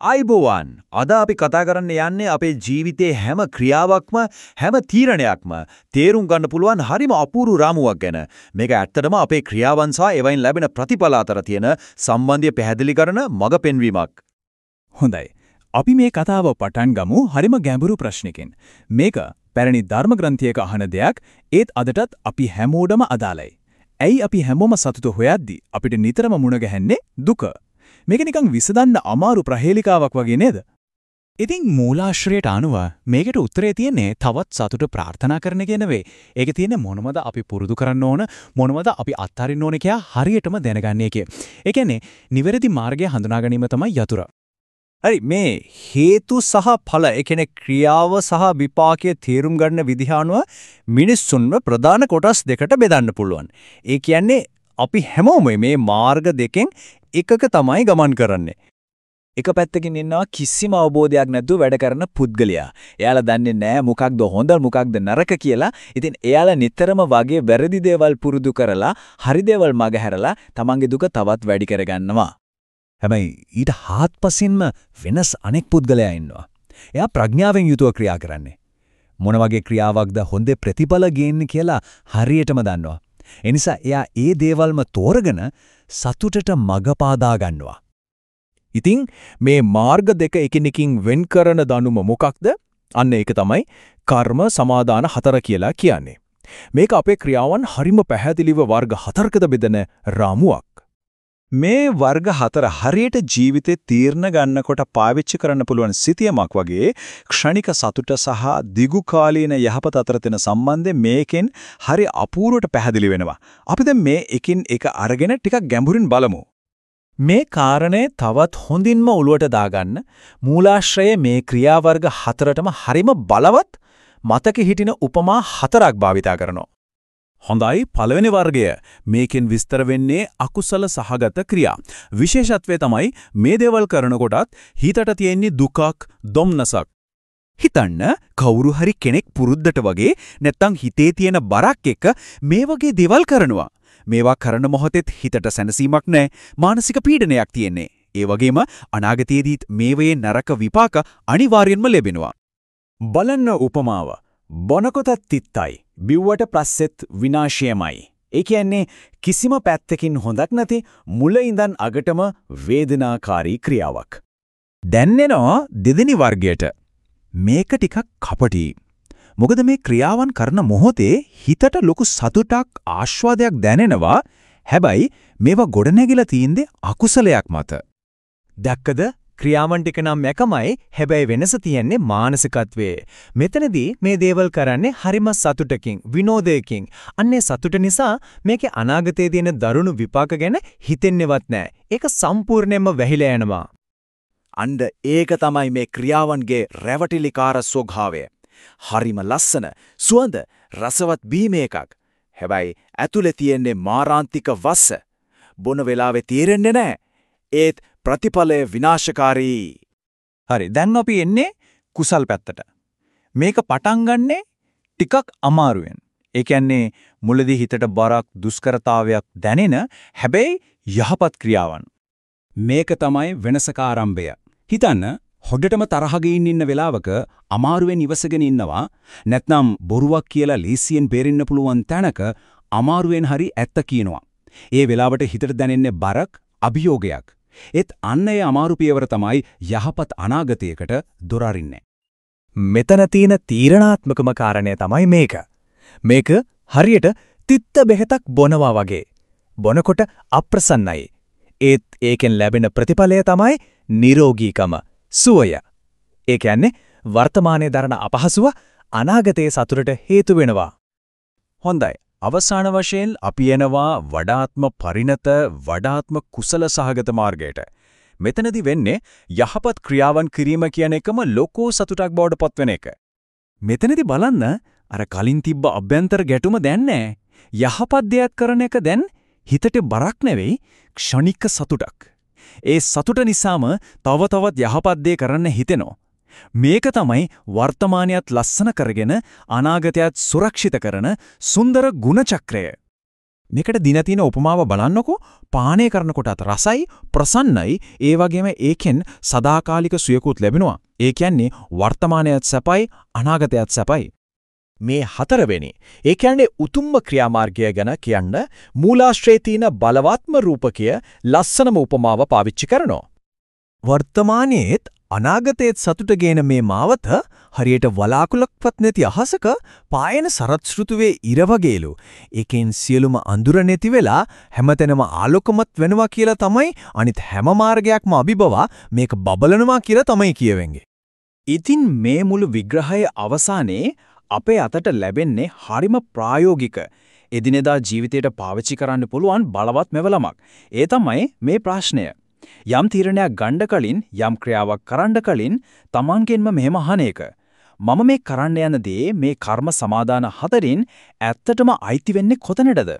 ආයිබෝවන් අද අපි කතා කරන්න යන්නේ අපේ ජීවිතයේ හැම ක්‍රියාවක්ම හැම තීරණයක්ම තේරුම් ගන්න පුළුවන් හරිම අපූර්ව රාමුවක් ගැන. මේක ඇත්තටම අපේ ක්‍රියාවන් සහ ඒවයින් ලැබෙන ප්‍රතිඵල අතර තියෙන සම්බන්ධය පැහැදිලි කරන මඟ පෙන්වීමක්. හොඳයි. අපි මේ කතාව පටන් ගමු හරිම ගැඹුරු ප්‍රශ්නකින්. මේක පැරණි ධර්ම ග්‍රන්ථයක අහන දෙයක් ඒත් අදටත් අපි හැමෝටම අදාළයි. ඇයි අපි හැමෝම සතුට හොයද්දි අපිට නිතරම මුණ ගැහෙන්නේ දුක? මේක නිකන් විසඳන්න අමාරු ප්‍රහේලිකාවක් වගේ නේද? ඉතින් මූලාශ්‍රයට අනුව මේකට උත්තරේ තියෙන්නේ තවත් සතුට ප්‍රාර්ථනා කරන එක නෙවෙයි. ඒකේ තියෙන්නේ මොනවද අපි පුරුදු කරන්න ඕන මොනවද අපි අත්හරින්න ඕන කියලා හරියටම දැනගන්න එකේ. ඒ කියන්නේ නිවැරදි මාර්ගය හඳුනා ගැනීම තමයි යතුර. හරි මේ හේතු සහ ඵල ඒ කියන්නේ ක්‍රියාව සහ විපාකයේ තේරුම් ගන්න විදිහ අනුව මිනිස්සුන්ව ප්‍රධාන කොටස් දෙකට බෙදන්න පුළුවන්. ඒ කියන්නේ අපි හැමෝම මේ මාර්ග දෙකෙන් එකක තමයි ගමන් කරන්නේ. එක පැත්තකින් ඉන්නවා කිසිම අවබෝධයක් නැතුව වැඩ කරන පුද්ගලයා. එයාලා දන්නේ නැහැ මොකක්ද හොඳ මොකක්ද නරක කියලා. ඉතින් එයාලා නිතරම වගේ වැරදි දේවල් පුරුදු කරලා හරි දේවල් මගහැරලා තමන්ගේ දුක තවත් වැඩි කරගන්නවා. හැබැයි ඊට හාත්පසින්ම වෙනස් අනෙක් පුද්ගලයා ඉන්නවා. එයා ප්‍රඥාවෙන් යුතුව ක්‍රියා කරන්නේ. මොන වගේ ක්‍රියාවක්ද හොඳ ප්‍රතිඵල ගේන්නේ කියලා හරියටම දන්නවා. එනිසා එයා ඒ දේවල්ම තෝරගෙන සතුටට මඟ පාදා ගන්නවා. ඉතින් මේ මාර්ග දෙක එකිනෙකින් වෙන් කරන දනුම මොකක්ද? අන්න ඒක තමයි කර්ම සමාදාන හතර කියලා කියන්නේ. මේක අපේ ක්‍රියාවන් හරිම පැහැදිලිව වර්ග හතරකට බෙදෙන රාමුවක්. මේ වර්ග හතර හරියට ජීවිතේ තීරණ ගන්නකොට පාවිච්චි කරන්න පුළුවන් සිතියමක් වගේ ක්ෂණික සතුට සහ දිගු කාලීන යහපත අතර තියෙන සම්බන්ධය මේකෙන් හරි අපූර්වට පැහැදිලි වෙනවා. අපි දැන් මේ එකින් එක අරගෙන ටිකක් ගැඹුරින් බලමු. මේ කාරණේ තවත් හොඳින්ම ඔලුවට දාගන්න මූලාශ්‍රයේ මේ ක්‍රියාවර්ග හතරටම හරිම බලවත් මතක හිටින උපමා හතරක් භාවිතා කරනවා. හොඳයි පළවෙනි වර්ගය. මේකෙන් විස්තර වෙන්නේ අකුසල සහගත ක්‍රියා. විශේෂත්වය තමයි මේ දේවල් කරනකොටත් හිතට තියෙන්නේ දුකක්, දුම්නසක්. හිතන්න කවුරු හරි කෙනෙක් පුරුද්දට වගේ නැත්තම් හිතේ තියෙන බරක් එක්ක මේ වගේ දේවල් කරනවා. මේවා කරන මොහොතෙත් හිතට සැනසීමක් නැහැ. මානසික පීඩනයක් තියෙන්නේ. ඒ වගේම අනාගතයේදීත් මේවයේ නරක විපාක අනිවාර්යෙන්ම ලැබෙනවා. බලන්න උපමාව. බොනකොතත් තිත්තයි. බිව්වට පස්සෙත් විනාශයමයි. ඒ කියන්නේ කිසිම පැත්තකින් හොඳක් නැති මුල ඉඳන් අගටම වේදනාකාරී ක්‍රියාවක්. දැන්නෙනවා දෙදෙනි වර්ගයට. මේක ටිකක් කපටි. මොකද මේ ක්‍රියාවන් කරන මොහොතේ හිතට ලොකු සතුටක් ආස්වාදයක් දැනෙනවා. හැබැයි මේවා ගොඩනැගිලා තියෙන්නේ අකුසලයක් මත. දැක්කද ක්‍රියාවන් ටික නම් එකමයි හැබැයි වෙනස තියෙන්නේ මානසිකත්වයේ. මෙතනදී මේ දේවල් කරන්නේ හරිම සතුටකින් විනෝදයකින්. අන්නේ සතුට නිසා මේකේ අනාගතයේ තියෙන දරුණු විපාක ගැන හිතෙන්නේවත් නැහැ. ඒක සම්පූර්ණයෙන්ම වැහිලා යනවා. අන්න ඒක තමයි මේ ක්‍රියාවන්ගේ රැවටිලිකාර ස්වභාවය. හරිම ලස්සන සුවඳ රසවත් බීම එකක්. හැබැයි ඇතුලේ තියෙන්නේ මාරාන්තික වස්ස. බොන වෙලාවේ තීරෙන්නේ නැහැ. ඒත් ප්‍රතිඵලය විනාශකාරී. හරි දැන් අපි එන්නේ කුසල් පැත්තට. මේක පටන් ගන්නෙ ටිකක් අමාරුවෙන්. ඒ කියන්නේ මුලදී හිතට බරක් දුෂ්කරතාවයක් දැනෙන හැබැයි යහපත් ක්‍රියාවන්. මේක තමයි වෙනසක ආරම්භය. හිතන්න හොඩටම තරහගෙන ඉන්න වෙලාවක අමාරුවෙන් ඉවසගෙන ඉන්නවා නැත්නම් බොරුවක් කියලා ලීසියෙන් බේරෙන්න පුළුවන් තැනක අමාරුවෙන් හරි ඇත්ත කියනවා. ඒ වෙලාවට හිතට දැනෙන්නේ බරක් අභියෝගයක්. ඒත් අන්න ඒ අමාරු පියවර තමයි යහපත් අනාගතයකට දොර අරින්නේ. මෙතන තියෙන තීරණාත්මකම කාරණය තමයි මේක. මේක හරියට තිත්ත බෙහෙතක් බොනවා වගේ. බොනකොට අප්‍රසන්නයි. ඒත් ඒකෙන් ලැබෙන ප්‍රතිඵලය තමයි නිරෝගීකම, සුවය. ඒ කියන්නේ වර්තමානයේ දරන අපහසුව අනාගතයේ සතුටට හේතු වෙනවා. හොඳයි. අවසාන වශයෙන් අපි එනවා වඩාත්ම පරිණත වඩාත්ම කුසල සහගත මාර්ගයට. මෙතනදි වෙන්නේ යහපත් ක්‍රියාවන් කිරීම කියන එකම ලෝකෝ සතුටක් බවට පත්වෙන එක. මෙතනදි බලන්න අර කලින් තිබ්බ අභ්‍යන්තර ගැටුම දැන් යහපත් දෙයක් කරන එක දැන් හිතට බරක් නෙවෙයි ක්ෂණික සතුටක්. ඒ සතුට නිසාම තව තවත් යහපත් දේ කරන්න හිතෙනවා. මේක තමයි වර්තමානයත් ලස්සන කරගෙන අනාගතයත් සුරක්ෂිත කරන සුන්දර ගුණ චක්‍රය. මේකට දින තියෙන උපමාව බලන්නකෝ පානය කරනකොටත් රසයි ප්‍රසන්නයි ඒ වගේම ඒකෙන් සදාකාලික සුවයකුත් ලැබෙනවා. ඒ කියන්නේ වර්තමානයත් සැපයි අනාගතයත් සැපයි. මේ හතරවෙනි ඒ කියන්නේ උතුම්ම ක්‍රියාමාර්ගය ගැන කියන්න මූලාශ්‍රයේ තියෙන බලවත්ම රූපකය ලස්සනම උපමාව පාවිච්චි කරනවා. වර්තමානයේත් අනාගතයේත් සතුට ගේන මේ මාවත හරියට වලාකුලක්වත් නැති අහසක පායන සරත් ශ්‍රුතුවේ ඉර වගේලු. ඒකෙන් සියලුම අඳුර නැති වෙලා හැමතැනම ආලෝකමත් වෙනවා කියලා තමයි අනිත් හැම මාර්ගයක්ම අභිබවා මේක බබලනවා කියලා තමයි කියවෙන්නේ. ඉතින් මේ මුළු විග්‍රහයේ අවසානයේ අපේ අතට ලැබෙන්නේ හරිම ප්‍රායෝගික එදිනෙදා ජීවිතයට පාවිච්චි කරන්න පුළුවන් බලවත් මෙවලමක්. ඒ තමයි මේ ප්‍රශ්නය. යම් තීරණයක් ගන්න කලින් යම් ක්‍රියාවක් කරන්න කලින් Tamanගෙන්ම මෙහෙම අහන එක. මම මේ කරන්න යන දේ මේ කර්ම සමාදාන හතරින් ඇත්තටම අයිති වෙන්නේ කොතැනටද?